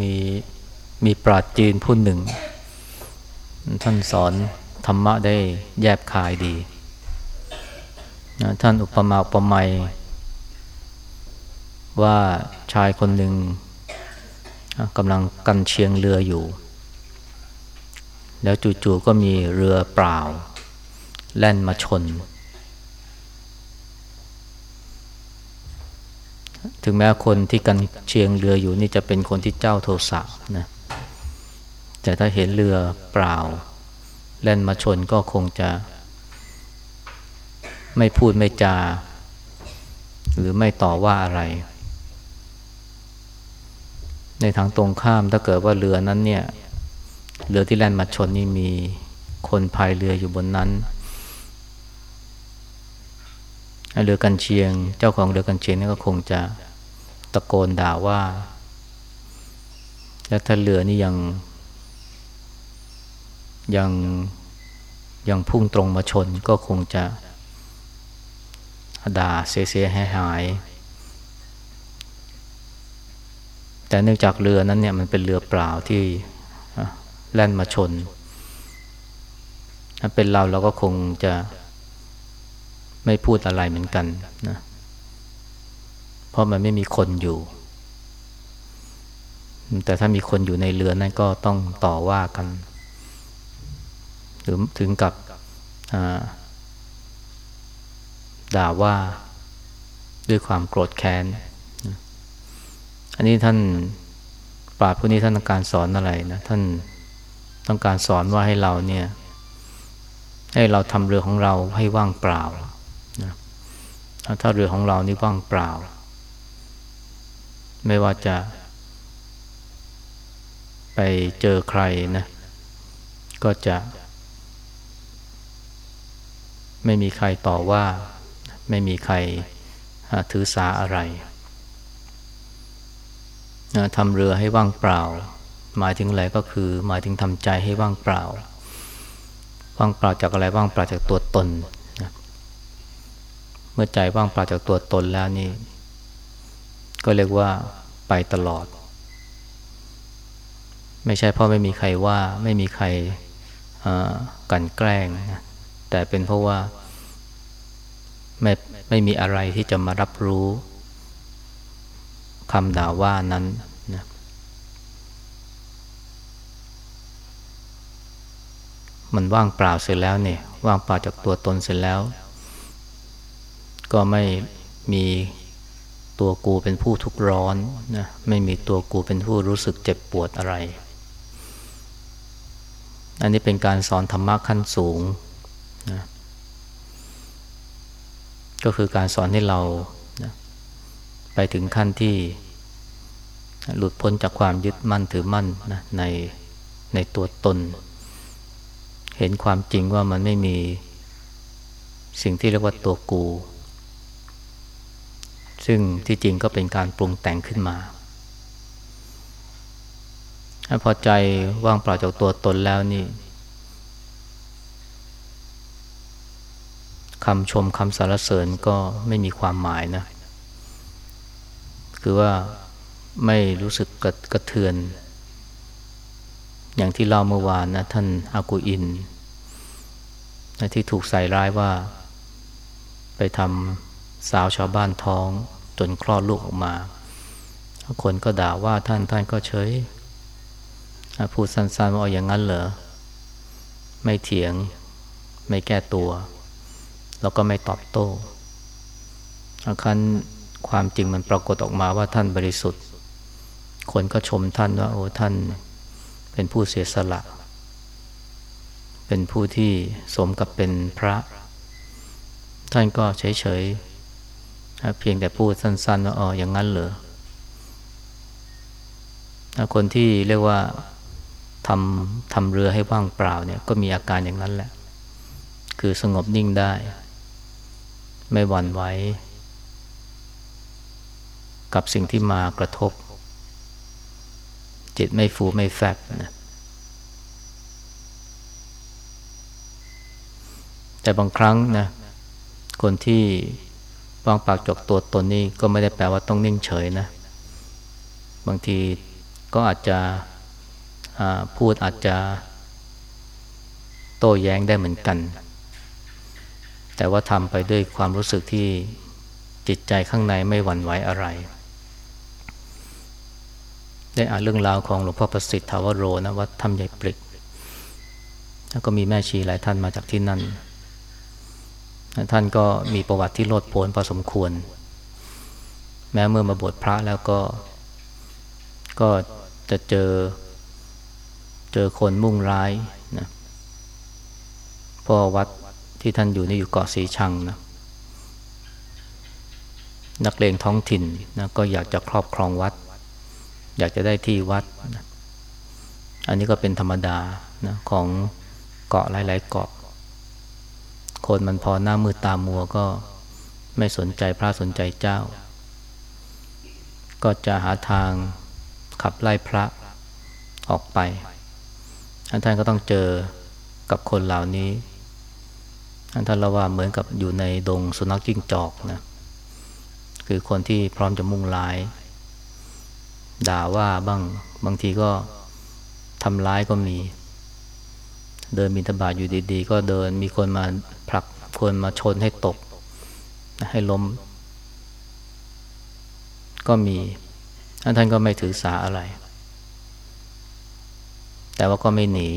มีมีปราดจีนผู้หนึ่ง ท่านสอนธรรมะได้แยบคายดีนะท่านอุปมาอุปไมยว่าชายคนหนึ่งกำลังกันเชียงเรืออยู่ แล้วจู่ๆก็มีเรือเปล่า แล่นมาชน ถึงแม้คนที่กันเชียงเรืออยู่นี่จะเป็นคนที่เจ้าโทสะนะแต่ถ้าเห็นเรือเปล่า แล่นมาชนก็คงจะ ไม่พูดไม่จา หรือไม่ต่อว่าอะไร ในทางตรงข้ามถ้าเกิดว่าเรือนั้นเนี่ยเรือที่แล่นมาชนนี่มีคนพายเรืออยู่บนนั้น เรือกันเชียง เจ้าของเรือกันเชียงนี่ก็คงจะตะโกนด่าว่า แล้วถ้าเรือนี่ยัง ยังยังพุ่งตรงมาชนก็คงจะด่าเสียหายหาย แต่เนื่องจากเรือนั้นเนี่ยมันเป็นเรือเปล่าที่แล่นมาชน ถ้าเป็นเราเราก็คงจะ ไม่พูดอะไรเหมือนกันนะเพราะมันไม่มีคนอยู่ แต่ถ้ามีคนอยู่ในเรือนั้นก็ต้องต่อว่ากัน หรือถึงกับด่าว่าด้วยความโกรธแค้น อันนี้ท่านปราดผู้นี้ท่านต้องการสอนอะไรนะ ท่านต้องการสอนว่าให้เราเนี่ย ให้เราทำเรือของเราให้ว่างเปล่า ถ้าเรือของเรานี่ว่างเปล่า ไม่ว่าจะ ไปเจอใครนะ ก็จะ ไม่มีใครต่อว่า ไม่มีใครถือสาอะไรทำเรือให้ว่างเปล่า หมายถึงอะไรก็คือ หมายถึงทำใจให้ว่างเปล่า ว่างเปล่าจากอะไรว่างเปล่าจากตัวตน เมื่อใจว่างเปล่าจากตัวตนแล้วนี่ ก็เรียกว่าไปตลอด ไม่ใช่เพราะไม่มีใครว่าไม่มีใครกันแกล้งนะแต่เป็นเพราะว่าไม่ไม่มีอะไรที่จะมารับรู้คำด่าว่านั้นนะมันว่างเปล่าเสร็จแล้วเนี่ย ว่างเปล่าจากตัวตนเสร็จแล้ว ก็ไม่มีตัวกูเป็นผู้ทุกข์ร้อนนะไม่มีตัวกูเป็นผู้รู้สึกเจ็บปวดอะไร อันนี้เป็นการสอนธรรมะขั้นสูงนะก็คือการสอนให้เรานะไปถึงขั้นที่หลุดพ้นจากความยึดมั่นถือมั่นนะในในตัวตน เห็นความจริงว่ามันไม่มีสิ่งที่เรียกว่าตัวกู ซึ่งที่จริงก็เป็นการปรุงแต่งขึ้นมาถ้าพอใจว่างเปล่าจากตัวตนแล้วนี่คำชมคำสรรเสริญก็ไม่มีความหมายนะ คือว่าไม่รู้สึกกระกระเทือน อย่างที่เล่าเมื่อวานนะท่านอากูอิน ที่ถูกใส่ร้ายว่า ไปทำสาวชาวบ้านท้อง จนคลอดลูกออกมา คนก็ด่าว่าท่านท่านก็เฉยพูดสั้นๆว่าอย่างนั้นเหรอ ไม่เถียง ไม่แก้ตัว แล้วก็ไม่ตอบโต้อาการความจริงมันปรากฏออกมาว่าท่านบริสุทธิ์ คนก็ชมท่านว่าโอ้ท่านเป็นผู้เสียสละ เป็นผู้ที่สมกับเป็นพระ ท่านก็เฉยๆ เพียงแต่พูดสั้นๆว่าอ๋ออย่างนั้นเหรอคนที่เรียกว่าทำทำเรือให้ว่างเปล่าเนี่ยก็มีอาการอย่างนั้นแหละ คือสงบนิ่งได้ ไม่หวั่นไหวกับสิ่งที่มากระทบ จิตไม่ฟูไม่แฟบนะแต่บางครั้งนะคนที่ วางปากจกตัวตนนี่ก็ไม่ได้แปลว่าต้องนิ่งเฉยนะ บางทีก็อาจจะพูดอาจจะโต้แย้งได้เหมือนกัน แต่ว่าทำไปด้วยความรู้สึกที่จิตใจข้างในไม่หวั่นไหวอะไร ได้อ่านเรื่องราวของหลวงพ่อประสิทธิ์ทาวโรนะวัดธรรมใหญ่ปริก แล้วก็มีแม่ชีหลายท่านมาจากที่นั่น ท่านก็มีประวัติที่โลดโผนพอสมควร แม้เมื่อมาบวชพระแล้วก็ ก็จะเจอ เจอคนมุ่งร้ายนะพอวัดที่ท่านอยู่นี่อยู่เกาะสีชังนะนักเลงท้องถิ่นนะก็อยากจะครอบครองวัด อยากจะได้ที่วัดนะอันนี้ก็เป็นธรรมดานะของเกาะหลาย ๆ เกาะ คนมันพอหน้ามือตามัวก็ไม่สนใจพระสนใจเจ้า ก็จะหาทางขับไล่พระออกไปท่านก็ต้องเจอกับคนเหล่านี้ท่านละว่าเหมือนกับอยู่ในดงสุนัขจิ้งจอกนะคือคนที่พร้อมจะมุ่งร้าย ด่าว่าบ้างบางทีก็ทำร้ายก็มี เดินบินทบาทอยู่ดีๆ ก็เดินมีคนมาผลักคนมาชนให้ตก ให้ล้ม ก็มีท่านก็ไม่ถือสาอะไร แต่ว่าก็ไม่หนี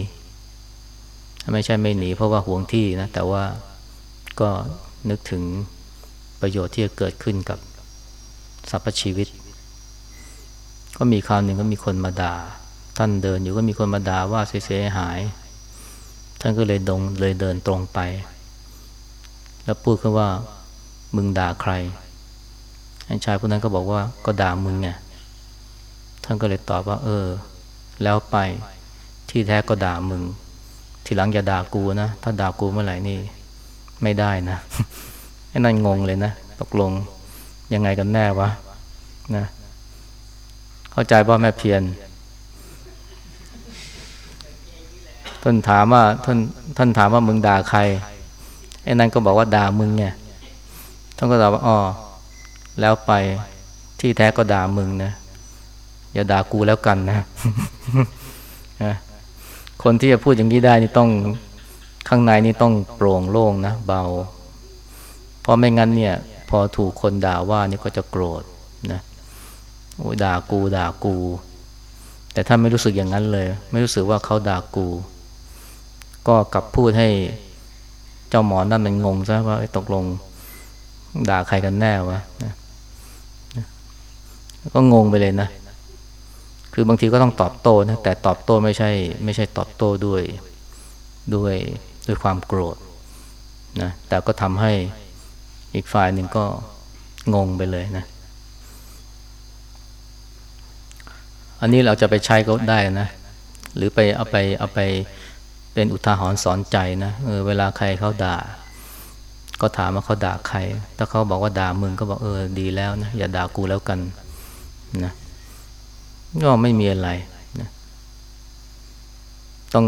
ไม่ใช่ไม่หนี เพราะว่าห่วงที่นะ แต่ว่าก็นึกถึงประโยชน์ที่จะเกิดขึ้นกับสรรพชีวิต ก็มีคราวหนึ่งก็มีคนมาด่า ท่านเดินอยู่ก็มีคนมาด่าว่าเสียหาย ท่านก็เลยดงเลยเดินตรงไป แล้วพูดขึ้นว่ามึงด่าใครไอ้ชายผู้นั้นก็บอกว่าก็ด่ามึงไงท่านก็เลยตอบว่า เออ แล้วไปที่แท้ก็ด่ามึง ทีหลังอย่าด่ากูนะ ถ้าด่ากูเมื่อไหร่นี่ไม่ได้นะไอ้นั่นงงเลยนะตกลงยังไงกันแน่วะนะ เข้าใจว่าแม่เพียร ท่านถามว่าท่านท่านถามว่ามึงด่าใครไอ้นั่นก็บอกว่าด่ามึงไงท่านก็ตอบว่าอ๋อแล้วไปที่แท้ก็ด่ามึงนะอย่าด่ากูแล้วกันนะนะคนที่จะพูดอย่างนี้ได้นี่ต้องข้างในนี่ต้องโปร่งโล่งนะเบา เพราะไม่งั้นเนี่ย พอถูกคนด่าว่านี่ก็จะโกรธนะโอ้ยด่ากูด่ากู แต่ถ้าไม่รู้สึกอย่างนั้นเลย ไม่รู้สึกว่าเขาด่ากู ก็กลับพูดให้เจ้าหมอนั่นมันงงซะว่าตกลงด่าใครกันแน่วะนะก็งงไปเลยนะ คือบางทีก็ต้องตอบโต้นะ แต่ตอบโต้ไม่ใช่ ไม่ใช่ตอบโต้ด้วย ด้วย ด้วยความโกรธนะ แต่ก็ทำให้อีกฝ่ายหนึ่งก็งงไปเลยนะ อันนี้เราจะไปใช้ก็ได้นะ หรือไปเอาไปเอาไป เป็นอุทาหรณ์สอนใจนะเออเวลาใครเขาด่า ก็ถามว่าเขาด่าใคร ถ้าเขาบอกว่าด่ามึงก็บอกเออดีแล้วนะอย่าด่ากูแล้วกันนะก็ไม่มีอะไรนะต้อง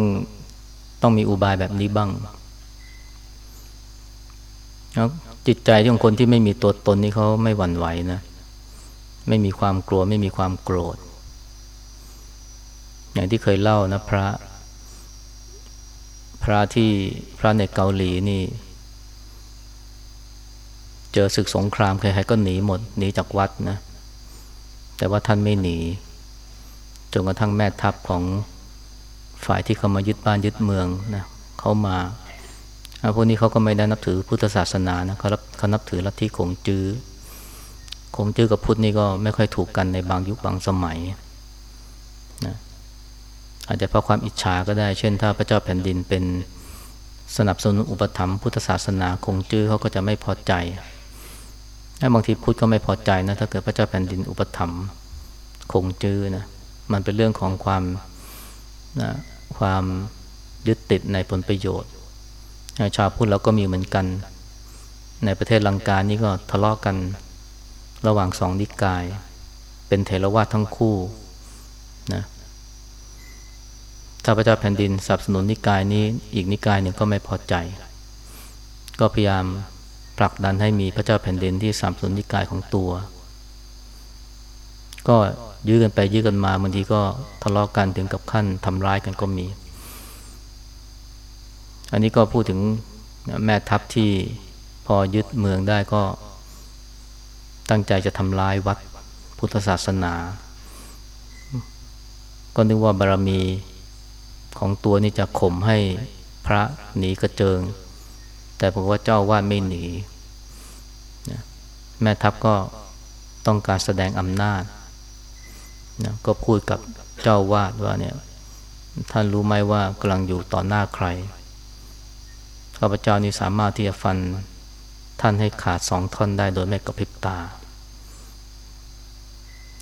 ต้องมีอุบายแบบนี้บ้างครับจิตใจของคนที่ไม่มีตัวตนนี่เขาไม่หวั่นไหวนะไม่มีความกลัวไม่มีความโกรธ อย่างที่เคยเล่านะพระ ระที่พระในเกาหลีนี่ เจอศึกสงครามใครๆก็หนีหมดหนีจากวัดนะ แต่ว่าท่านไม่หนีจนกระทั่งแม่ทัพของฝ่ายที่เขามายึดบ้านยึดเมืองนะเขามาพวกนี้เขาก็ไม่ได้นับถือพุทธศาสนานะเขาเขานับถือลัทธิคงจื้อคงจื้อกับพุทธนี่ก็ไม่ค่อยถูกกันในบางยุคบางสมัยนะ อาจจะเพราะความอิจฉาก็ได้ เช่น ถ้าพระเจ้าแผ่นดินเป็นสนับสนุนอุปถัมภ์พุทธศาสนาคงจื้อเขาก็จะไม่พอใจถ้าบางทีพุทธก็ไม่พอใจนะถ้าเกิดพระเจ้าแผ่นดินอุปถัมภ์คงจื้อนะมันเป็นเรื่องของความนะความยึดติดในผลประโยชน์ ชาวพุทธเราก็มีเหมือนกัน ในประเทศลังกานี่ก็ทะเลาะกกันระหว่างสองนิกาย เป็นเถรวาททั้งคู่นะ ถ้าพระเจ้าแผ่นดินสนับสนุนนิกายนี้ อีกนิกายหนึ่งก็ไม่พอใจ ก็พยายามผลักดันให้มีพระเจ้าแผ่นดินที่สนับสนุนนิกายของตัว ก็ยื้อกันไปยื้อกันมาบางทีก็ทะเลาะกันถึงกับขั้นทำร้ายกันก็มี อันนี้ก็พูดถึงแม่ทัพที่พอยึดเมืองได้ก็ ตั้งใจจะทำลายวัดพุทธศาสนา ก็นึกว่าบารมี ของตัวนี่จะข่มให้พระหนีกระเจิง แต่บอกว่าเจ้าวาดไม่หนีแม่ทัพก็ต้องการแสดงอำนาจนะก็พูดกับเจ้าวาดว่าเนี่ยท่านรู้ไหมว่ากำลังอยู่ต่อหน้าใครข้าพเจ้านี่สามารถที่จะฟันท่านให้ขาดสองท่อนได้โดยไม่กระพริบตา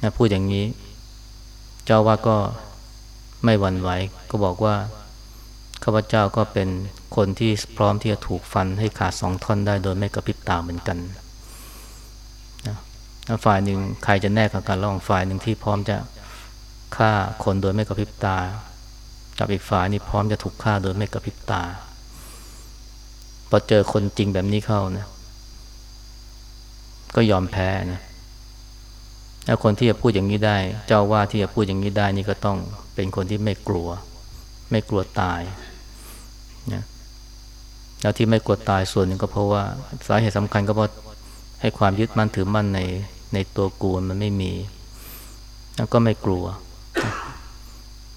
นะพูดอย่างนี้ เจ้าว่าก็ ไม่หวั่นไหวก็บอกว่าข้าพเจ้าก็เป็นคนที่พร้อมที่จะถูกฟันให้ขาดสองท่อนได้โดยไม่กระพริบตาเหมือนกันนะฝ่ายหนึ่งใครจะแน่กับการระหว่างฝ่ายหนึ่งที่พร้อมจะฆ่าคนโดยไม่กระพริบตา กับอีกฝ่ายนี้พร้อมจะถูกฆ่าโดยไม่กระพริบตาพอเจอคนจริงแบบนี้เข้านะ ก็ยอมแพ้นะ แล้วคนที่จะพูดอย่างนี้ได้ เจ้าว่าที่จะพูดอย่างนี้ได้นี่ก็ต้องเป็นคนที่ไม่กลัว ไม่กลัวตายนะแล้วที่ไม่กลัวตายส่วนหนึ่งก็เพราะว่าสาเหตุสำคัญก็เพราะให้ความยึดมั่นถือมั่นในในตัวกูมันไม่มี แล้วก็ไม่กลัว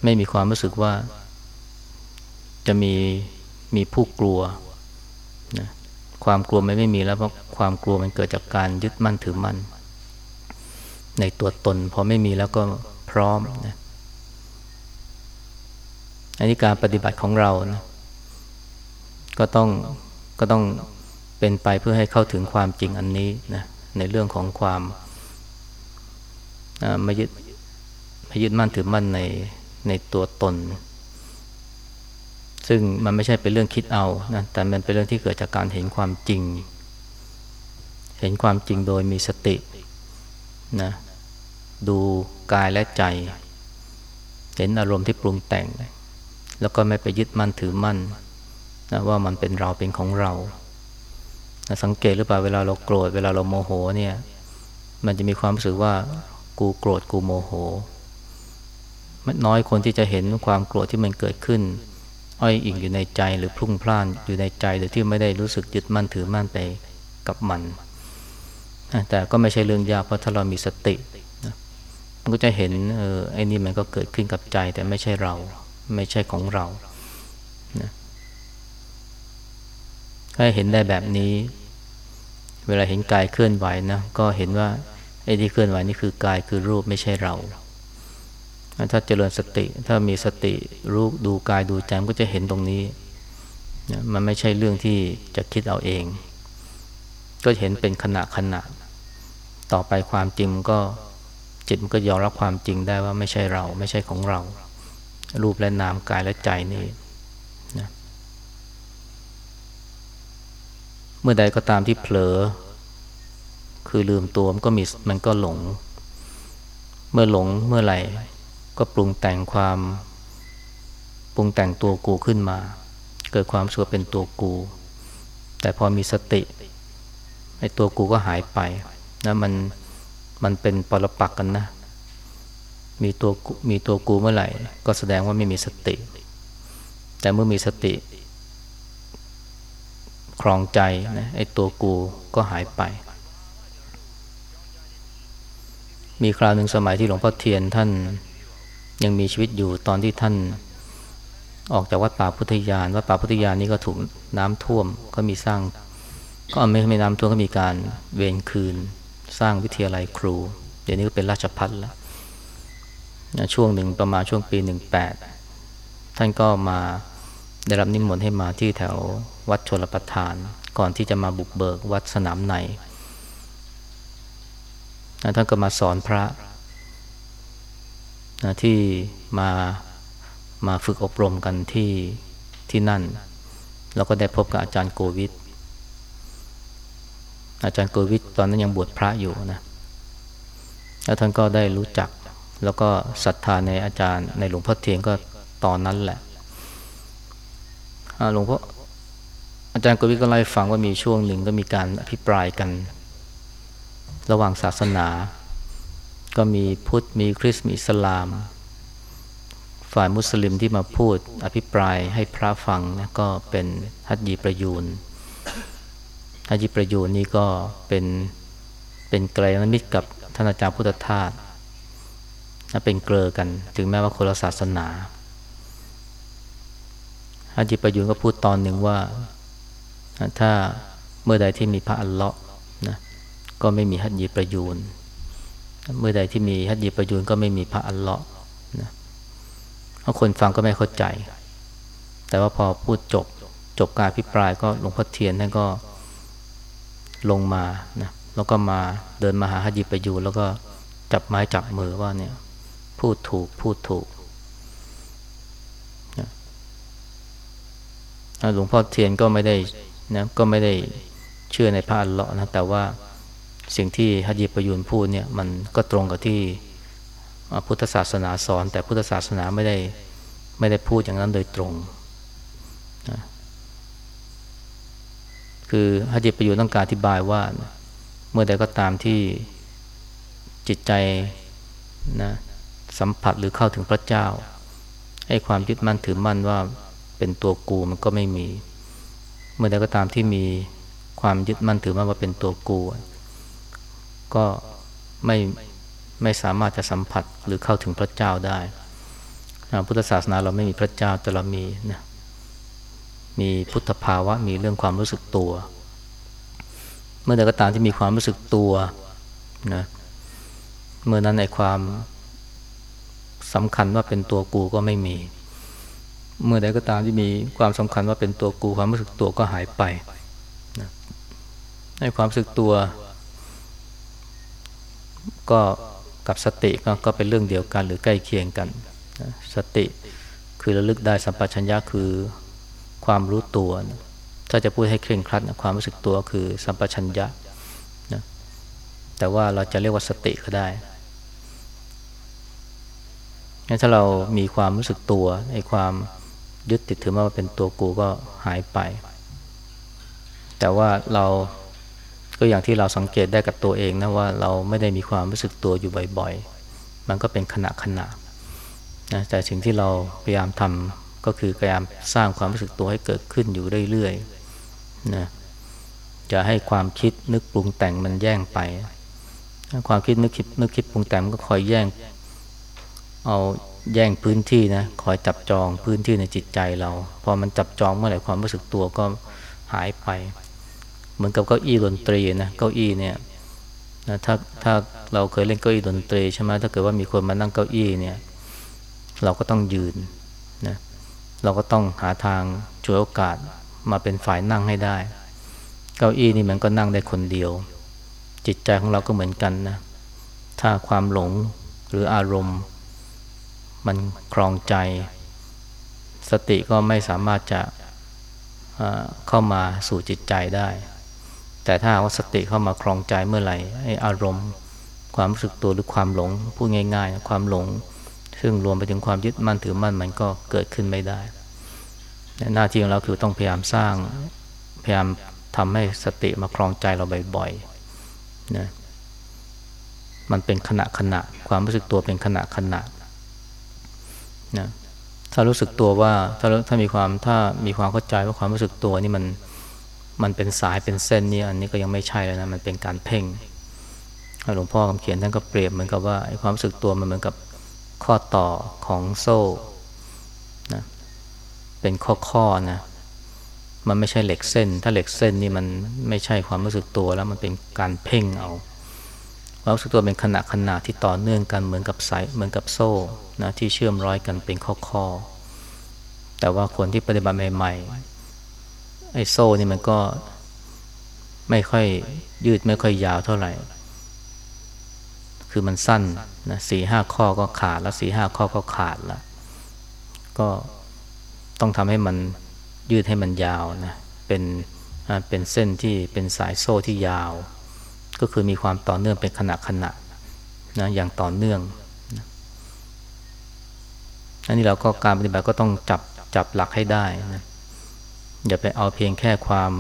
ไม่มีความรู้สึกว่า จะมีมีผู้กลัวนะความกลัวมันไม่มีแล้วเพราะความกลัวมันเกิดจากการยึดมั่นถือมั่น ในตัวตน พอไม่มีแล้วก็พร้อมนะอันนี้การปฏิบัติของเรานะก็ต้องก็ต้องเป็นไปเพื่อให้เข้าถึงความจริงอันนี้นะในเรื่องของความไม่ยึดไม่ยึดมั่นถือมั่นในในตัวตน ซึ่งมันไม่ใช่เป็นเรื่องคิดเอานะแต่มันเป็นเรื่องที่เกิดจากการเห็นความจริง เห็นความจริงโดยมีสติ นะดูกายและใจ เห็นอารมณ์ที่ปรุงแต่ง แล้วก็ไม่ไปยึดมั่นถือมั่นนะว่ามันเป็นเราเป็นของเรานะสังเกตหรือเปล่าเวลาเราโกรธเวลาเราโมโหเนี่ยมันจะมีความรู้สึกว่ากูโกรธกูโมโห มันน้อยคนที่จะเห็นความโกรธที่มันเกิดขึ้น อ้อยอิงอยู่ในใจหรือพรุ่งพล่านอยู่ในใจโดยที่ไม่ได้รู้สึกยึดมั่นถือมั่นไปกับมัน แต่ก็ไม่ใช่เรื่องยากเพราะถ้าเรามีสติมันก็จะเห็นเออไอ้นี่มันก็เกิดขึ้นกับใจ แต่ไม่ใช่เรา ไม่ใช่ของเรานะถ้าเห็นได้แบบนี้ เวลาเห็นกายเคลื่อนไหวนะก็เห็นว่าไอ้ที่เคลื่อนไหวนี่คือกายคือรูปไม่ใช่เราถ้าเจริญสติ ถ้ามีสติรู้ดูกายดูใจก็จะเห็นตรงนี้มันไม่ใช่เรื่องที่จะคิดเอาเอง ก็เห็นเป็นขณะขณะ ต่อไปความจริงก็จิตมันก็ยอมรับความจริงได้ว่าไม่ใช่เราไม่ใช่ของเรา รูปและนามกายและใจนี่นะเมื่อใดก็ตามที่เผลอ คือลืมตัวมันก็มีมันก็หลง เมื่อหลงเมื่อไหร่ก็ปรุงแต่งความ ปรุงแต่งตัวกูขึ้นมา เกิดความสัวเป็นตัวกู แต่พอมีสติไอ้ตัวกูก็หายไป นะมันมันเป็นปรปักกันนะ มีตัวมีตัวกูเมื่อไหร่ ก็แสดงว่าไม่มีสติ แต่เมื่อมีสติครองใจนะไอ้ตัวกูก็หายไป มีคราวหนึ่งสมัยที่หลวงพ่อเทียนท่านยังมีชีวิตอยู่ตอนที่ท่านออกจากวัดป่าพุทธยานวัดป่าพุทธยานนี้ก็ถูกน้ำท่วมก็มีสร้าง ก็ไม่ไม่น้ำท่วมก็มีการเวรคืน สร้างวิทยาลัยครู เดี๋ยวนี้ก็เป็นราชพัฒแล้วช่วงหนึ่งประมาณช่วงปีหนึ่งแปดท่านก็มาได้รับนิมนต์ให้มาที่แถววัดชลประทาน ก่อนที่จะมาบุกเบิกวัดสนามในท่านก็มาสอนพระนะที่มามาฝึกอบรมกันที่ที่นั่น แล้วก็ได้พบกับอาจารย์โกวิท อาจารย์โกวิทตอนนั้นยังบวชพระอยู่นะแล้วท่านก็ได้รู้จัก แล้วก็ศรัทธาในอาจารย์ในหลวงพ่อเทียนก็ตอนนั้นแหละหลวงพ่ออาจารย์โกวิทก็เล่าให้ฟังว่ามีช่วงหนึ่งก็มีการอภิปรายกัน ระหว่างศาสนา ก็มีพุทธมีคริสต์มีอิสลาม ฝ่ายมุสลิมที่มาพูดอภิปรายให้พระฟังนะก็เป็นฮัจยีประยูน ฮัจยีประยูนนี่ก็เป็นเป็นไกลนมิตรกับท่านอาจารย์พุทธทาสนะเป็นเกลอกัน ถึงแม้ว่าคนละศาสนาฮัจยีประยูนก็พูดตอนหนึ่งว่า ถ้าเมื่อใดที่มีพระอัลเลาะห์นะก็ไม่มีฮัจยีประยูนเมื่อใดที่มีฮัจยีประยูนก็ไม่มีพระอัลเลาะห์นะเพราะคนฟังก็ไม่เข้าใจ แต่ว่าพอพูดจบจบการพิปรายก็หลวงพ่อเทียนท่านก็ ลงมานะแล้วก็มาเดินมาหาฮัจยีประยูนแล้วก็จับไม้จับมือว่าเนี่ย พูดถูกพูดถูกหลวงพ่อเทียนก็ไม่ได้นะก็ไม่ได้เชื่อในพระอัลเลาะห์นะแต่ว่าสิ่งที่ฮัจีประยุนพูดเนี่ยมันก็ตรงกับที่พุทธศาสนาสอน แต่พุทธศาสนาไม่ได้ไม่ได้พูดอย่างนั้นโดยตรงนะ คือฮัจีประยุนต้องการอธิบายว่า เมื่อใดก็ตามที่จิตใจนะสัมผัสหรือเข้าถึงพระเจ้าให้ความยึดมั่นถือมั่นว่าเป็นตัวกูมันก็ไม่มี เมื่อใดก็ตามที่มีความยึดมั่นถือมั่นว่าเป็นตัวกู ก็ไม่ไม่สามารถจะสัมผัสหรือเข้าถึงพระเจ้าได้พุทธศาสนาเราไม่มีพระเจ้าแต่เรามีนะ มีพุทธภาวะ มีเรื่องความรู้สึกตัว เมื่อใดก็ตามที่มีความรู้สึกตัวนะเมื่อนั้นในความสำคัญว่าเป็นตัวกูก็ไม่มี เมื่อใดก็ตามที่มีความสำคัญว่าเป็นตัวกู ความรู้สึกตัวก็หายไปนะในความรู้สึกตัว ก็กับสติกก็เป็นเรื่องเดียวกันหรือใกล้เคียงกัน สติคือระลึกได้สัมปชัญญะคือ ความรู้ตัวนะถ้าจะพูดให้เคร่งครัดนะความรู้สึกตัวคือสัมปชัญญะนะแต่ว่าเราจะเรียกว่าสติก็ได้งั้นถ้าเรามีความรู้สึกตัวไอ้ความยึดติดถือว่าเป็นตัวกูก็หายไป แต่ว่าเราก็อย่างที่เราสังเกตได้กับตัวเองนะว่าเราไม่ได้มีความรู้สึกตัวอยู่บ่อย ๆ มันก็เป็นขณะขณะนะแต่สิ่งที่เราพยายามทำ ก็คือพยายามสร้างความรู้สึกตัวให้เกิดขึ้นอยู่เรื่อยๆนะจะให้ความคิดนึกปรุงแต่งมันแย่งไป ความคิดนึกคิดนึกคิดปรุงแต่งก็คอยแย่ง เอาแย่งพื้นที่นะคอยจับจองพื้นที่ในจิตใจเรา พอมันจับจองเมื่อไหร่ความรู้สึกตัวก็หายไป เหมือนกับเก้าอี้ดนตรีนะเก้าอี้เนี่ยนะถ้าถ้าเราเคยเล่นเก้าอี้ดนตรีใช่ไหมถ้าเกิดว่ามีคนมานั่งเก้าอี้เนี่ย เราก็ต้องยืน เราก็ต้องหาทางช่วยโอกาสมาเป็นฝ่ายนั่งให้ได้ เก้าอี้นี่มันก็นั่งได้คนเดียว จิตใจของเราก็เหมือนกันนะ ถ้าความหลงหรืออารมณ์ มันคลองใจ สติก็ไม่สามารถจะเข้ามาสู่จิตใจได้ แต่ถ้าว่าสติเข้ามาคลองใจเมื่อไหร่ไอ้อารมณ์ ความรู้สึกตัวหรือความหลงพูดง่าย ๆ ความหลง ซึ่งรวมไปถึงความยึดมั่นถือมั่นมันก็เกิดขึ้นไม่ได้ หน้าที่ของเราคือต้องพยายามสร้างพยายามทำให้สติมาคลองใจเราบ่อยๆนะมันเป็นขณะขณะความรู้สึกตัวเป็นขณะขณะนะถ้ารู้สึกตัวว่าถ้าถ้ามีความถ้ามีความเข้าใจว่าความรู้สึกตัวนี่มันมันเป็นสายเป็นเส้นนี่อันนี้ก็ยังไม่ใช่แล้วนะมันเป็นการเพ่งหลวงพ่อคำเขียนท่านก็เปรียบเหมือนกับว่าความรู้สึกตัวมันเหมือนกับ ข้อต่อของโซ่นะเป็นข้อข้อนะมันไม่ใช่เหล็กเส้น ถ้าเหล็กเส้นนี่มันไม่ใช่ความรู้สึกตัวแล้วมันเป็นการเพ่งเอาความรู้สึกตัวเป็นขณะขณะที่ต่อเนื่องกันเหมือนกับสายเหมือนกับโซ่นะที่เชื่อมร้อยกันเป็นข้อๆแต่ว่าคนที่ปฏิบัติใหม่ๆไอ้โซ่นี่มันก็ไม่ค่อยยืดไม่ค่อยยาวเท่าไหร่ คือมันสั้นนะสี่ห้าข้อก็ขาดแล้วสี่ห้าข้อก็ขาดแล้วก็ต้องทำให้มันยืดให้มันยาวนะเป็นเป็นเส้นที่เป็นสายโซ่ที่ยาว ก็คือมีความต่อเนื่องเป็นขณะขณะนะอย่างต่อเนื่องนะอันนี้เราก็การปฏิบัติก็ต้องจับจับหลักให้ได้นะอย่าไปเอาเพียงแค่ความ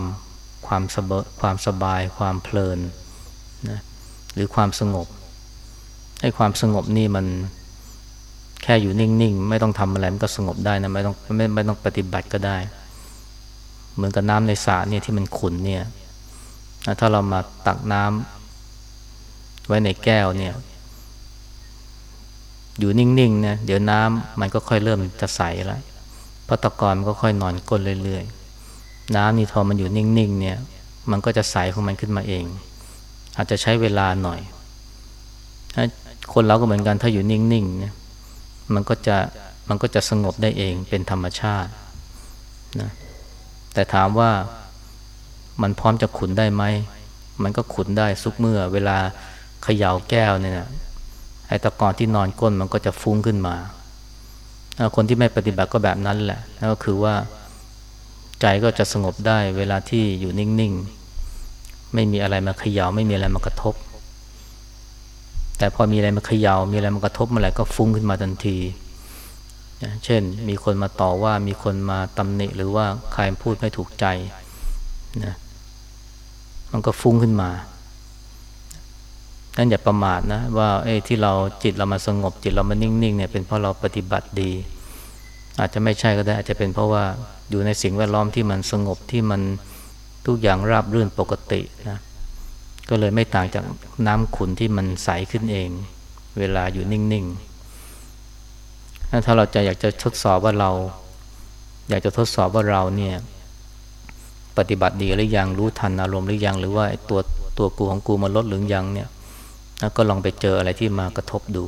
ความสบความสบาย ความเพลินนะหรือความสงบ ให้ความสงบนี่มันแค่อยู่นิ่งๆ ไม่ต้องทำอะไรมันก็สงบได้นะไม่ต้องไม่ไม่ต้องปฏิบัติก็ได้ เหมือนกับน้ำในสระเนี่ยที่มันขุ่นเนี่ยถ้าเรามาตักน้ำไว้ในแก้วเนี่ย อยู่นิ่งๆนะเดี๋ยวน้ำมันก็ค่อยเริ่มจะใสแล้วพราะตะกอนมันก็ค่อยนอนก้นเรื่อยๆ น้ำนี่ทอมันอยู่นิ่งๆเนี่ย มันก็จะใสของมันขึ้นมาเอง อาจจะใช้เวลาหน่อย คนเราก็เหมือนกันถ้าอยู่นิ่งๆเนี่ยมันก็จะมันก็จะสงบได้เองเป็นธรรมชาตินะแต่ถามว่ามันพร้อมจะขุนได้ไหม มันก็ขุนได้สุกเมื่อ เวลาเขย่าแก้วเนี่ยไอตะกอนที่นอนก้นมันก็จะฟุ้งขึ้นมา คนที่ไม่ปฏิบัติก็แบบนั้นแหละนั่นก็คือว่าใจก็จะสงบได้เวลาที่อยู่นิ่ง ๆ ไม่มีอะไรมาเขยา่าไม่มีอะไรมากระทบ แต่พอมีอะไรมาเขยา่า มีอะไรมากระทบมื่อไรก็ฟุ้งขึ้นมาทันทีเช่น มีคนมาต่อว่า มีคนมาตำหนิ หรือว่าใครพูดไม่ถูกใจนะมันก็ฟุ้งขึ้นมานั่นอย่าประมาทนะว่าไอ้ที่เราจิตเรามาสงบจิตเรามานิ่งๆเนี่ยเป็นเพราะเราปฏิบัติดี อาจจะไม่ใช่ก็ได้ อาจจะเป็นเพราะว่าอยู่ในสิ่งแวดล้อมที่มันสงบที่มันทุกอย่างราบรื่นปกตินะ ก็เลยไม่ต่างจากน้ำขุนที่มันใสขึ้นเอง เวลาอยู่นิ่งๆ ถ้าเราจะอยากจะทดสอบว่าเรา อยากจะทดสอบว่าเราเนี่ย ปฏิบัติดีหรือยังรู้ทันอารมณ์หรือยัง หรือว่าตัวตัวกูของกูมันลดหรือยังเนี่ยก็ลองไปเจออะไรที่มากระทบดู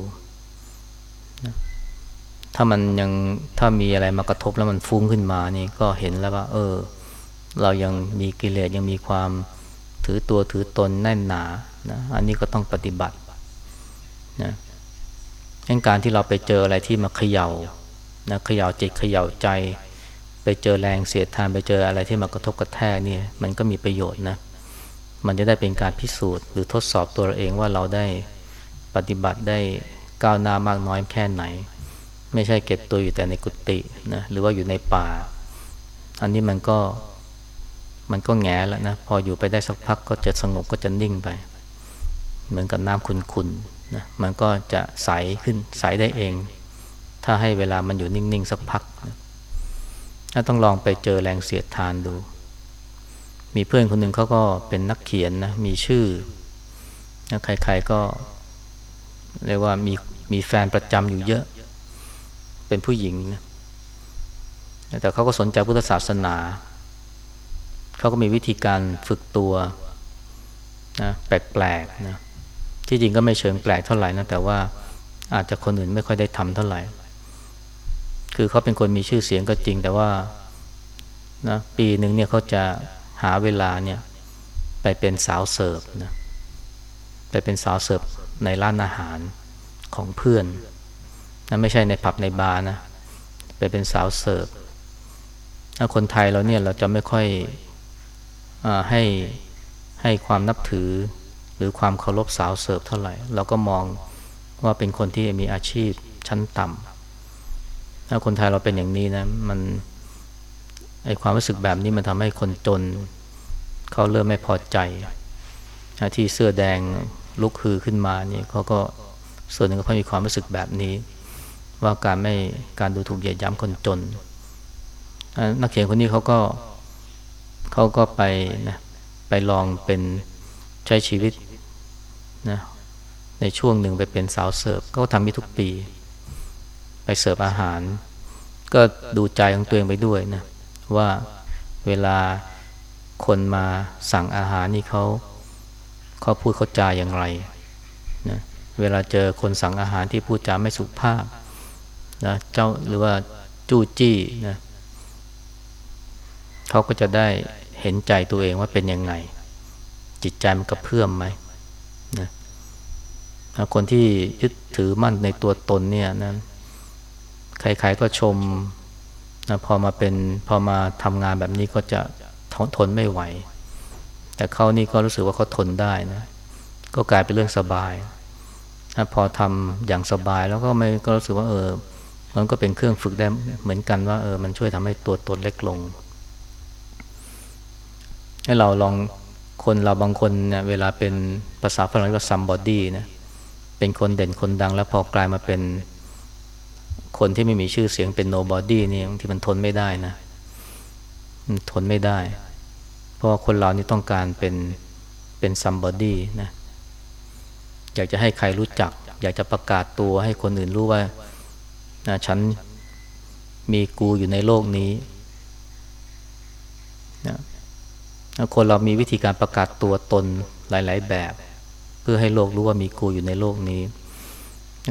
ถ้ามันยังถ้ามีอะไรมากระทบแล้วมันฟุ้งขึ้นมานี่ก็เห็นแล้วว่า เออ เรายังมีกิเลสยังมีความ ถือตัวถือตนแน่นหนานะอันนี้ก็ต้องปฏิบัตินะการที่เราไปเจออะไรที่มาเขยา่านะเขย่าจิตเขย่าใจ ไปเจอแรงเสียดทานไปเจออะไรที่มากระทบกระแทกนี่มันก็มีประโยชน์นะมันจะได้เป็นการพิสูจน์หรือทดสอบตัวเราเองว่าเราได้ปฏิบัติได้ก้าวหน้ามากน้อยแค่ไหน ไม่ใช่เก็บตัวอยู่แต่ในกุฏินะหรือว่าอยู่ในป่า อันนี้มันก็ มันก็แง่แล้วนะ พออยู่ไปได้สักพักก็จะสงบก็จะนิ่งไป เหมือนกับน้ำขุนๆนะมันก็จะใสขึ้นใสได้เอง ถ้าให้เวลามันอยู่นิ่งๆสักพักนะถ้าต้องลองไปเจอแรงเสียดทานดู มีเพื่อนคนหนึ่งเขาก็เป็นนักเขียนนะ มีชื่อนะใครๆก็เรียกว่ามีมีแฟนประจำอยู่เยอะ เป็นผู้หญิงนะแต่เขาก็สนใจพุทธศาสนา เขาก็มีวิธีการฝึกตัวนะแปลกๆนะที่จริงก็ไม่เชิงแปลกเท่าไหร่นะแต่ว่าอาจจะคนอื่นไม่ค่อยได้ทำเท่าไหร่ คือเขาเป็นคนมีชื่อเสียงก็จริง แต่ว่านะปีหนึ่งเนี่ยเขาจะหาเวลาเนี่ยไปเป็นสาวเสิร์ฟนะไปเป็นสาวเสิร์ฟในร้านอาหารของเพื่อนนะไม่ใช่ในผับในบาร์นะไปเป็นสาวเสิร์ฟถ้าคนไทยเราเนี่ยเราจะไม่ค่อย ให้ให้ความนับถือหรือความเคารพสาวเสิร์ฟเท่าไหร่ เราก็มองว่าเป็นคนที่มีอาชีพชั้นต่ำถ้าคนไทยเราเป็นอย่างนี้นะมันไอความรู้สึกแบบนี้มันทำให้คนจนเขาเริ่มไม่พอใจ ที่เสื้อแดงลุกฮือขึ้นมานี่เขาก็ส่วนหนึ่งก็เพราะมีความรู้สึกแบบนี้ ว่าการไม่การดูถูกเหยียดย้ำคนจนนักเขียนคนนี้เขาก็ เขาก็ไปนะไปลองเป็นใช้ชีวิตนะในช่วงหนึ่งไปเป็นสาวเสิร์ฟก็ทำมิทุกปี ไปเสิร์ฟอาหาร ก็ดูใจของตัวเองไปด้วยนะว่าเวลาคนมาสั่งอาหารนี่เขาเขาพูดเขาจาอย่างไรนะเวลาเจอคนสั่งอาหารที่พูดจาไม่สุภาพนะเจ้าหรือว่าจู้จี้นะ เขาก็จะได้เห็นใจตัวเองว่าเป็นยังไง จิตใจมันกระเพื่อมไหมนะคนที่ยึดถือมั่นในตัวตนเนี่ยนะใครๆก็ชมนะพอมาเป็นพอมาทำงานแบบนี้ก็จะทนทนไม่ไหว แต่เขานี่ก็รู้สึกว่าเขาทนได้นะ ก็กลายเป็นเรื่องสบายนะพอทำอย่างสบายแล้วก็ไม่ก็รู้สึกว่าเออมันก็เป็นเครื่องฝึกได้เหมือนกันว่าเออมันช่วยทำให้ตัวตนเล็กลง ให้เราลองคนเราบางคนเนี่ยเวลาเป็นภาษาฝรั่งเรียกว่า somebody นะเป็นคนเด่นคนดัง แล้วพอกลายมาเป็นคนที่ไม่มีชื่อเสียงเป็น nobody นี่บางทีมันทนไม่ได้นะทนไม่ได้ เพราะว่าคนเรานี่ต้องการเป็นเป็น somebody นะอยากจะให้ใครรู้จัก อยากจะประกาศตัวให้คนอื่นรู้ว่านะฉันมีกูอยู่ในโลกนี้นะ คนเรามีวิธีการประกาศตัวตนหลาย ๆ แบบ เพื่อให้โลกรู้ว่ามีกูอยู่ในโลกนี้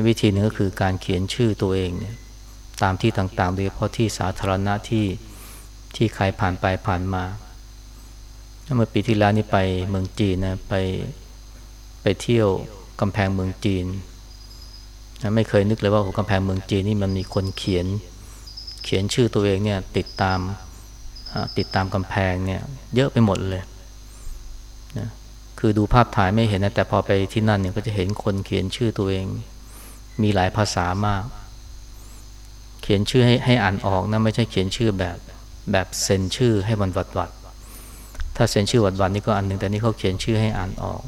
วิธีหนึ่งก็คือการเขียนชื่อตัวเองเนี่ยตามที่ต่างๆโดยเฉพาะที่สาธารณะที่ที่ใครผ่านไปผ่านมาเมื่อปีที่แล้วนี่ไปเมืองจีนนะไปไปเที่ยวกำแพงเมืองจีนไม่เคยนึกเลยว่าโอ้กำแพงเมืองจีนนี่มันมีคนเขียน เขียนชื่อตัวเองเนี่ยติดตาม ติดตามกำแพงเนี่ย เยอะไปหมดเลยนะคือดูภาพถ่ายไม่เห็นนะแต่พอไปที่นั่นเนี่ยก็จะเห็นคนเขียนชื่อตัวเอง มีหลายภาษามาก เขียนชื่อให้ให้อ่านออกนะไม่ใช่เขียนชื่อแบบแบบเซ็นชื่อให้มันวัดวัดถ้าเซ็นชื่อวัดวัดนี่ก็อันหนึ่งแต่นี่เขาเขียนชื่อให้อ่านออก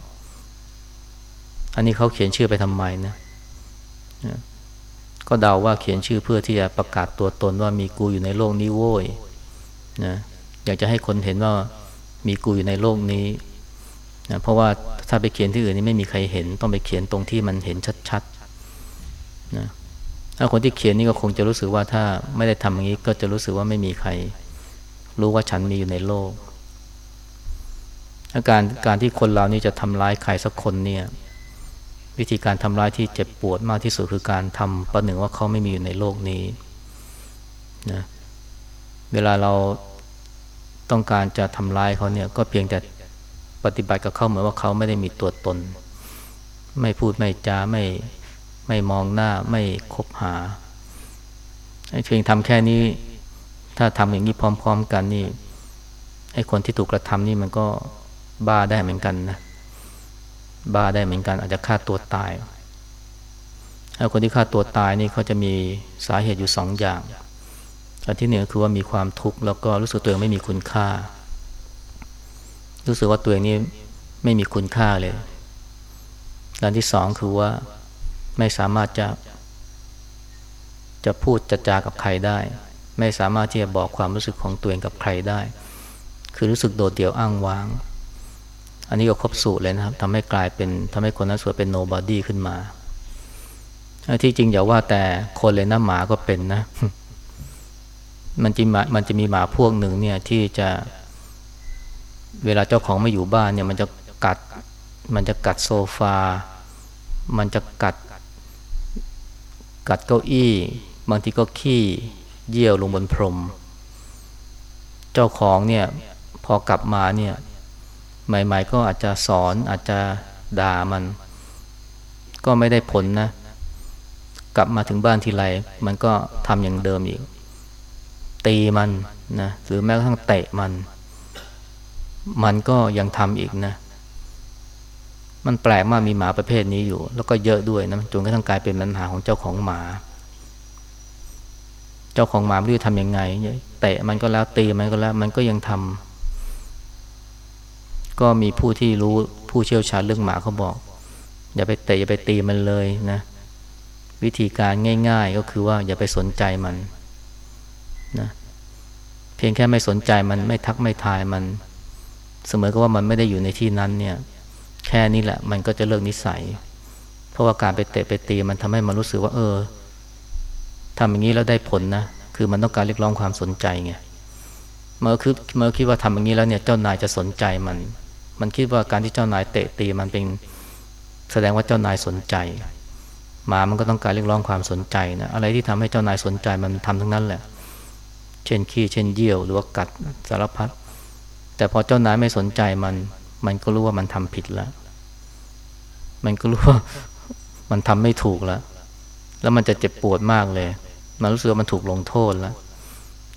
อันนี้เขาเขียนชื่อไปทำไมนะก็เดาว่าเขียนชื่อเพื่อที่จะประกาศตัวตนว่ามีกูอยู่ในโลกนี้โว้ย นะอยากจะให้คนเห็นว่ามีกูอยู่ในโลกนี้นะเพราะว่าถ้าไปเขียนที่อื่นนี่ไม่มีใครเห็น ต้องไปเขียนตรงที่มันเห็นชัดๆนะถ้าคนที่เขียนนี่ก็คงจะรู้สึกว่าถ้าไม่ได้ทำอย่างนี้ก็จะรู้สึกว่าไม่มีใคร รู้ว่าฉันมีอยู่ในโลกอาการการที่คนเรานี่จะทำร้ายใครสักคนเนี่ย วิธีการทำร้ายที่เจ็บปวดมากที่สุดคือการทำประหนึ่งว่าเขาไม่มีอยู่ในโลกนี้นะ เวลาเราต้องการจะทำร้ายเขาเนี่ยก็เพียงแต่ปฏิบัติกับเขาเหมือนว่าเขาไม่ได้มีตัวตน ไม่พูดไม่จาไม่ไม่มองหน้าไม่คบหาเพียงทำแค่นี้ ถ้าทำอย่างนี้พร้อม ๆ กันนี่ไอ้คนที่ถูกกระทำนี่มันก็บ้าได้เหมือนกันนะบ้าได้เหมือนกัน อาจจะฆ่าตัวตายแล้วคนที่ฆ่าตัวตายนี่เขาจะมีสาเหตุอยู่สองอย่าง อันที่หนึ่งคือว่ามีความทุกข์แล้วก็รู้สึกตัวเองไม่มีคุณค่า รู้สึกว่าตัวเองนี่ไม่มีคุณค่าเลยอันที่สองคือว่าไม่สามารถจะ จะพูดจะจากับใครได้ ไม่สามารถที่จะบอกความรู้สึกของตัวเองกับใครได้ คือรู้สึกโดดเดี่ยวอ้างว้าง อันนี้ก็ครบสูตรเลยนะครับทำให้กลายเป็นทำให้คนนั้นสวยเป็นโนบอดี้ขึ้นมาที่จริงอย่าว่าแต่คนเลยนะหมาก็เป็นนะ มันจะมามันจะมีหมาพวกหนึ่งเนี่ยที่จะ เวลาเจ้าของไม่อยู่บ้านเนี่ย มันจะกัด มันจะกัดโซฟา มันจะกัด กัดเก้าอี้ บางทีก็ขี้เยี่ยวลงบนพรม เจ้าของเนี่ย พอกลับมาเนี่ย ใหม่ ๆ ก็อาจจะสอนอาจจะด่ามัน ก็ไม่ได้ผลนะ กลับมาถึงบ้านทีไรมันก็ทำอย่างเดิมอีก ตีมันนะหรือแม้กระทั่งเตะมัน มันก็ยังทำอีกนะ มันแปลกมากมีหมาประเภทนี้อยู่ แล้วก็เยอะด้วยนะจนกระทั่งกลายเป็นปัญหาของเจ้าของหมา เจ้าของหมาไม่รู้ทำยังไงเตะมันก็แล้วตีมันก็แล้ว มันก็ยังทำก็มีผู้ที่รู้ผู้เชี่ยวชาญเรื่องหมาเขาบอก อย่าไปเตะอย่าไปตีมันเลยนะ วิธีการง่าย ๆ ก็คือว่าอย่าไปสนใจมัน นะเพียงแค่ไม่สนใจมันไม่ทักไม่ทายมัน เสมอกับว่ามันไม่ได้อยู่ในที่นั้นเนี่ยแค่นี้แหละมันก็จะเลิกนิสัย เพราะว่าการไปเตะไปตีมันทำให้มันรู้สึกว่า เออทำอย่างนี้แล้วได้ผลนะคือมันต้องการเรียกร้องความสนใจไงเมื่อคือเมื่อคิดว่าทำอย่างนี้แล้วเนี่ยเจ้านายจะสนใจมัน มันคิดว่าการที่เจ้านายเตะตีมันเป็นแสดงว่าเจ้านายสนใจหมามันก็ต้องการเรียกร้องความสนใจนะอะไรที่ทำให้เจ้านายสนใจมันทำทั้งนั้นแหละ เช่นขี้เช่นเยี่ยวหรือว่ากัดสารพัดแต่พอเจ้านายไม่สนใจมัน มันก็รู้ว่ามันทำผิดแล้ว มันก็รู้ว่ามันทำไม่ถูกแล้ว แล้วมันจะเจ็บปวดมากเลย มันรู้สึกว่ามันถูกลงโทษแล้ว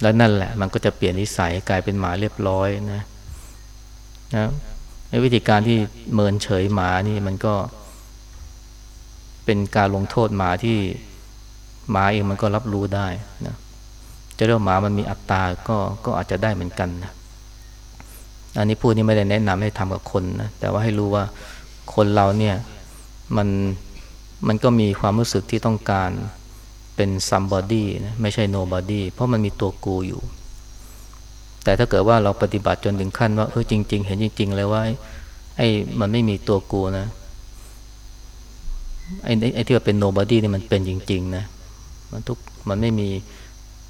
แล้วนั่นแหละ มันก็จะเปลี่ยนนิสัยกลายเป็นหมาเรียบร้อยนะนะวิธีการที่เมินเฉยหมานี่มันก็ เป็นการลงโทษหมาที่หมาเองมันก็รับรู้ได้นะ จะเรียกหมามันมีอัตตาก็ก็อาจจะได้เหมือนกันนะอันนี้พูดนี่ไม่ได้แนะนำให้ทำกับคนนะแต่ว่าให้รู้ว่าคนเราเนี่ยมันมันก็มีความรู้สึกที่ต้องการเป็น somebody นะไม่ใช่ nobody เพราะมันมีตัวกูอยู่ แต่ถ้าเกิดว่าเราปฏิบัติจนถึงขั้นว่าเออจริง ๆ เห็นจริง ๆ เลยว่าไอ้มันไม่มีตัวกูนะไอ้ไอ้ที่ว่าเป็น nobody นี่มันเป็นจริง ๆ นะ มันทุกมันไม่มี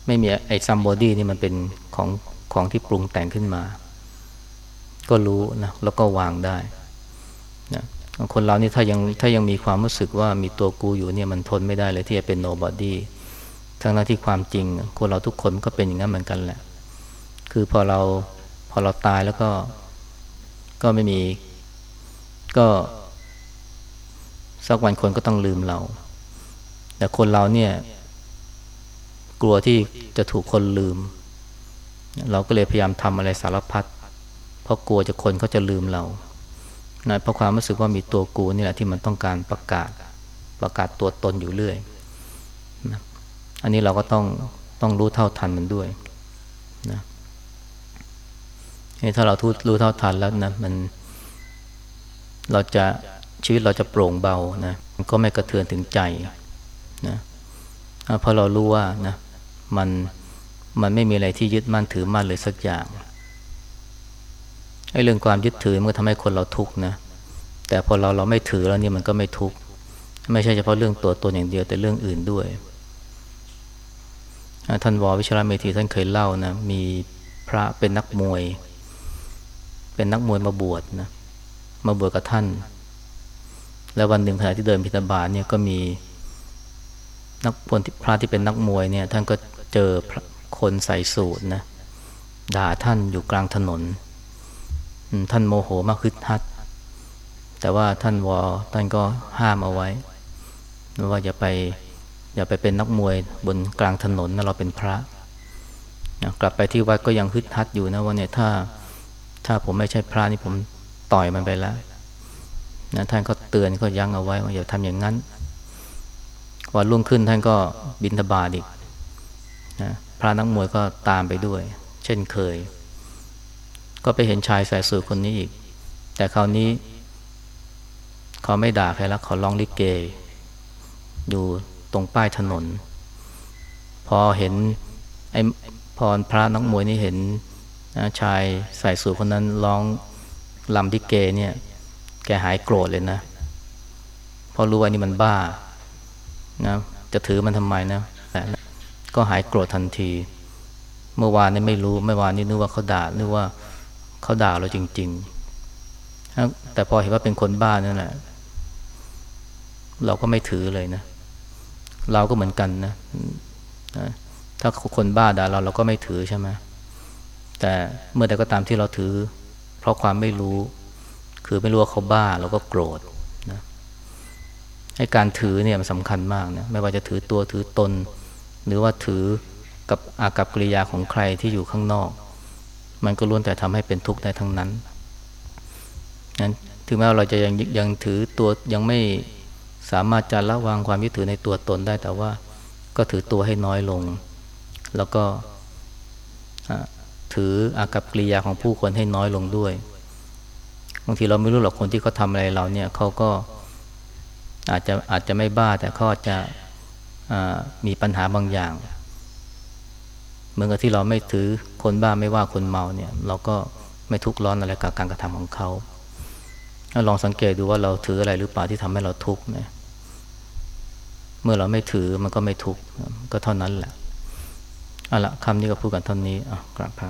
ไม่มีไอ้ somebody นี่มันเป็นของของที่ปรุงแต่งขึ้นมา ก็รู้นะแล้วก็วางได้นะคนเรานี่ถ้ายังถ้ายังมีความรู้สึกว่ามีตัวกูอยู่เนี่ยมันทนไม่ได้เลยที่จะเป็น nobody ทั้งนั้นที่ความจริง คนเราทุกคนก็เป็นอย่างนั้นเหมือนกันแหละ คือพอเราพอเราตายแล้วก็ก็ไม่มีก็สักวันคนก็ต้องลืมเรา แต่คนเราเนี่ย กลัวที่จะถูกคนลืม เราก็เลยพยายามทำอะไรสารพัดเพราะกลัวจะคนเขาจะลืมเรานะเพราะความรู้สึกว่ามีตัวกูนี่แหละที่มันต้องการประกาศประกาศตัวตนอยู่เรื่อยนะอันนี้เราก็ต้องต้องรู้เท่าทันมันด้วยนะถ้าเราทุรู้เท่าทันแล้วนะมัน เราจะชีวิตเราจะโปร่งเบานะมันก็ไม่กระเทือนถึงใจนะเพราะเรารู้ว่านะ มันมันไม่มีอะไรที่ยึดมั่นถือมั่นเลยสักอย่างไอ้เรื่องความยึดถือมันก็ทำให้คนเราทุกข์นะ แต่พอเราเราไม่ถือแล้วนี่มันก็ไม่ทุกข์ไม่ใช่เฉพาะเรื่องตัวตนอย่างเดียวแต่เรื่องอื่นด้วย ท่านววิชรเมธีท่านเคยเล่านะ มีพระเป็นนักมวย เป็นนักมวยมาบวชนะ มาบวชกับท่าน แล้ววันหนึ่งขณะที่เดินพิธบาทเนี่ยก็มีนักพลพระที่เป็นนักมวยเนี่ย ท่านก็ เจอคนใส่สูตรนะด่าท่านอยู่กลางถนน ท่านโมโหมากคึดทัด แต่ว่าท่านวอท่านก็ห้ามเอาไว้ว่าอย่าไปอย่าไปเป็นนักมวยบนกลางถนนนะเราเป็นพระนะกลับไปที่วัดก็ยังฮึดทัดอยู่นะว่าเนี่ยถ้าถ้าผมไม่ใช่พระนี่ผมต่อยมันไปแล้วนะท่านก็เตือนก็ยั้งเอาไว้ว่าอย่าทำอย่างนั้นวันรุ่งขึ้นท่านก็บินทบาทอีก นะพระนักมวยก็ตามไปด้วย เช่นเคย ก็ไปเห็นชายใส่สูทคนนี้อีก แต่คราวนี้เขาไม่ด่าใครแล้วเขาร้องลิเก อยู่ตรงป้ายถนน พอเห็นไอ้พรพระนักมวยนี่เห็นชายใส่สูทคนนั้นร้องลำลิเกเนี่ย แกหายโกรธเลยนะเพราะรู้ว่านี่มันบ้านะจะถือมันทำไมนะแต่ ก็หายโกรธทันที เมื่อวานนี้ไม่รู้เมื่อวานนี้นึกว่าเขาด่านึกว่าเขาด่าเราจริง ๆ แต่พอเห็นว่าเป็นคนบ้านั่นแหละเราก็ไม่ถือเลยนะ เราก็เหมือนกันนะถ้าคนบ้าด่าเราเราก็ไม่ถือใช่ไหมแต่เมื่อใดก็ตามที่เราถือ เพราะความไม่รู้ คือไม่รู้ว่าเขาบ้าเราก็โกรธให้การถือเนี่ยมันสำคัญมากนะไม่ว่าจะถือตัวถือตน หรือว่าถือกับอากับกิริยาของใครที่อยู่ข้างนอก มันก็ล้วนแต่ทำให้เป็นทุกข์ได้ทั้งนั้นนั้นถึงแม้เราจะยังยังถือตัวยังไม่สามารถจะละวางความยึดถือในตัวตนได้ แต่ว่าก็ถือตัวให้น้อยลง แล้วก็ถืออากับกิริยาของผู้คนให้น้อยลงด้วยบางทีเราไม่รู้หรอกคนที่เขาทำอะไรเราเนี่ยเขาก็อาจจะอาจจะไม่บ้าแต่เขาจะ มีปัญหาบางอย่าง เหมือนกับที่เราไม่ถือคนบ้าไม่ว่าคนเมาเนี่ย เราก็ไม่ทุกข์ร้อนอะไรกับการกระทำของเขาลองสังเกตดูว่าเราถืออะไรหรือเปล่าที่ทำให้เราทุกข์เนี่ยเมื่อเราไม่ถือมันก็ไม่ทุกข์ก็เท่านั้นแหละเอาละคำนี้ก็พูดกันเท่านี้อะกราบพระ